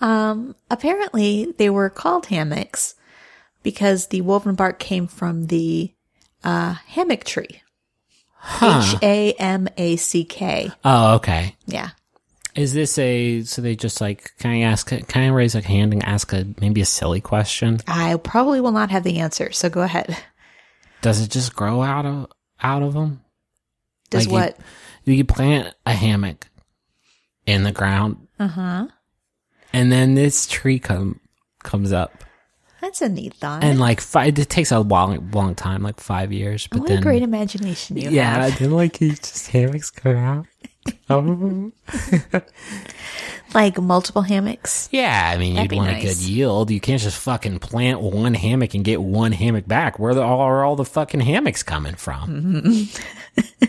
Um, apparently they were called hammocks because the woven bark came from the uh, hammock tree. H A M A C K. Oh, okay. Yeah. Is this a so they just like can I ask can I raise a hand and ask a maybe a silly question? I probably will not have the answer, so go ahead. Does it just grow out of out of them? Does Like what? You, you plant a hammock in the ground, Uh huh. And then this tree come comes up, That's a neat thought. and like five, it takes a long long time, like five years. But what then a great imagination you yeah, have. Yeah, then like you just hammocks come out. oh Like multiple hammocks. yeah, I mean That'd you'd want a good yield. You can't just fucking plant one hammock and get one hammock back. Where the, are all the fucking hammocks coming from?